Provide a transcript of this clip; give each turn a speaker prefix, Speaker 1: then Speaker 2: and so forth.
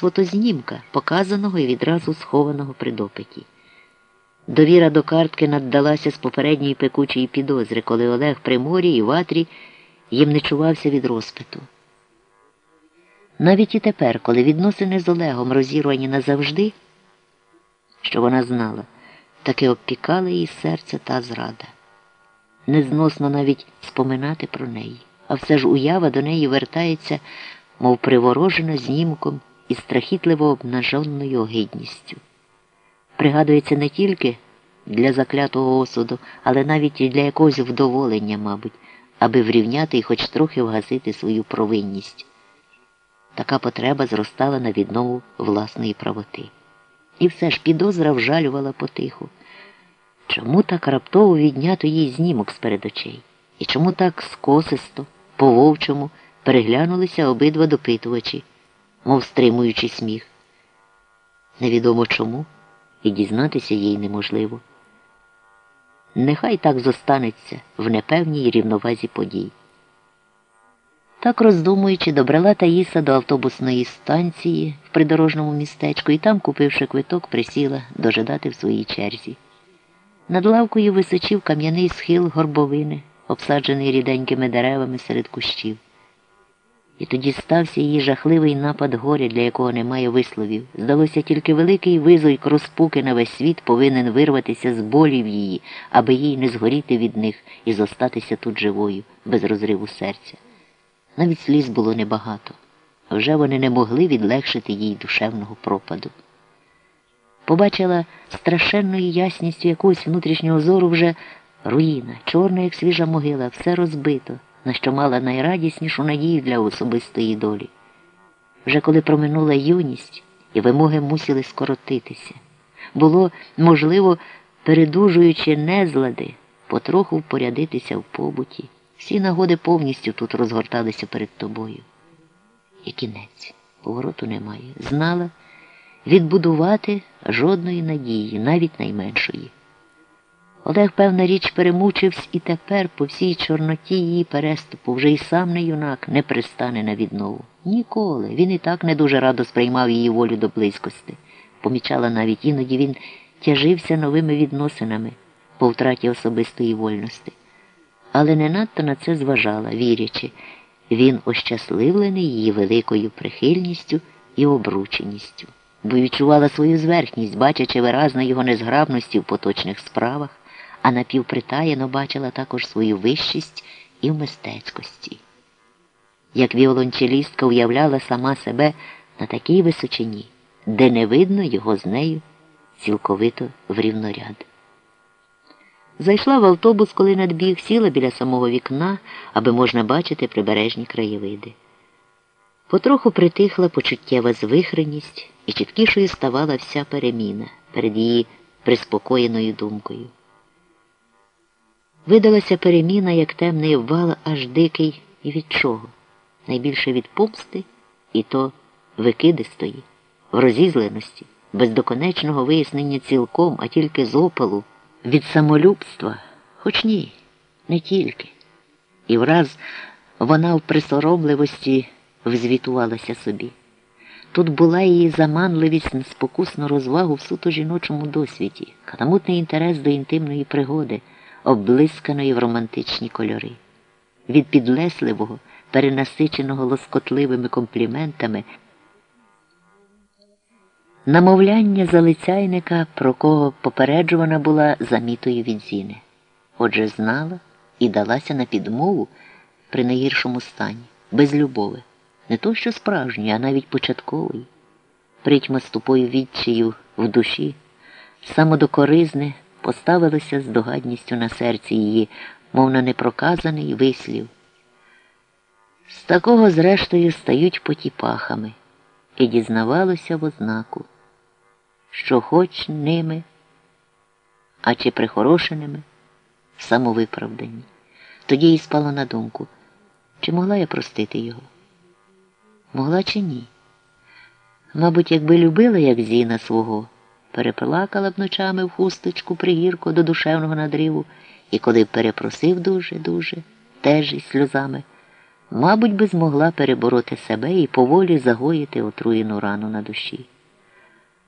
Speaker 1: фотознімка, показаного і відразу схованого при допиті. Довіра до картки наддалася з попередньої пекучої підозри, коли Олег при морі і ватрі їм не чувався від розпиту. Навіть і тепер, коли відносини з Олегом розірвані назавжди, що вона знала, таки обпікала її серце та зрада. Незносно навіть споминати про неї, а все ж уява до неї вертається, мов приворожена знімком і страхітливо обнаженною огидністю. Пригадується не тільки для заклятого осуду, але навіть і для якогось вдоволення, мабуть, аби врівняти і хоч трохи вгасити свою провинність. Така потреба зростала на віднову власної правоти. І все ж підозра вжалювала потиху. Чому так раптово віднято їй знімок з перед очей? І чому так скосисто, по вовчому переглянулися обидва допитувачі, мов стримуючи сміх? Невідомо чому, і дізнатися їй неможливо. Нехай так зостанеться в непевній рівновазі подій. Так роздумуючи, добрала Таїса до автобусної станції в придорожному містечку і там, купивши квиток, присіла дожидати в своїй черзі. Над лавкою височив кам'яний схил горбовини, обсаджений ріденькими деревами серед кущів. І тоді стався її жахливий напад горя, для якого немає висловів. Здалося, тільки великий визойк розпуки на весь світ повинен вирватися з болів її, аби їй не згоріти від них і зостатися тут живою, без розриву серця. Навіть сліз було небагато, вже вони не могли відлегшити їй душевного пропаду. Побачила страшенною ясністю якогось внутрішнього зору вже руїна, чорна, як свіжа могила, все розбито, на що мала найрадіснішу надію для особистої долі. Вже коли проминула юність і вимоги мусили скоротитися, було, можливо, передужуючи незлади, потроху впорядитися в побуті. Всі нагоди повністю тут розгорталися перед тобою. І кінець, повороту немає. Знала відбудувати жодної надії, навіть найменшої. Олег, певна річ, перемучився і тепер по всій чорноті її переступу вже й сам не юнак не пристане на віднову. Ніколи. Він і так не дуже радо сприймав її волю до близькости. Помічала навіть іноді він тяжився новими відносинами по втраті особистої вольності але не надто на це зважала, вірячи, він ощасливлений її великою прихильністю і обрученістю, бо відчувала свою зверхність, бачачи виразно його незграбності в поточних справах, а напівпритаєно бачила також свою вищість і в мистецькості. Як віолончелістка уявляла сама себе на такій височині, де не видно його з нею цілковито в рівноряд. Зайшла в автобус, коли надбіг, сіла біля самого вікна, аби можна бачити прибережні краєвиди. Потроху притихла почуттєва звихреність і чіткішою ставала вся переміна перед її приспокоєною думкою. Видалася переміна, як темний вал, аж дикий і від чого? Найбільше від помсти, і то викидистої, в розізленості, без доконечного вияснення цілком, а тільки з опалу від самолюбства, хоч ні, не тільки. І враз вона в присоромливості взвітувалася собі. Тут була її заманливість на спокусну розвагу в суто жіночому досвіді, каламутний інтерес до інтимної пригоди, облисканої в романтичні кольори. Від підлесливого, перенасиченого лоскотливими компліментами. Намовляння залицяйника, про кого попереджувана була замітою від зіни. Отже, знала і далася на підмову при найгіршому стані, без любови, не то що справжньої, а навіть початкової. Притьма з тупою відчаю в душі, самодокоризне поставилося з догадністю на серці її, мов на непроказаний вислів. З такого, зрештою, стають потіпахами і дізнавалося в ознаку, що хоч ними, а чи прихорошеними, самовиправдані. Тоді їй спало на думку, чи могла я простити його? Могла чи ні? Мабуть, якби любила, як Зіна свого, переплакала б ночами в хусточку пригірку до душевного надриву, і коли б перепросив дуже-дуже, теж із сльозами, мабуть, би змогла перебороти себе і поволі загоїти отруєну рану на душі.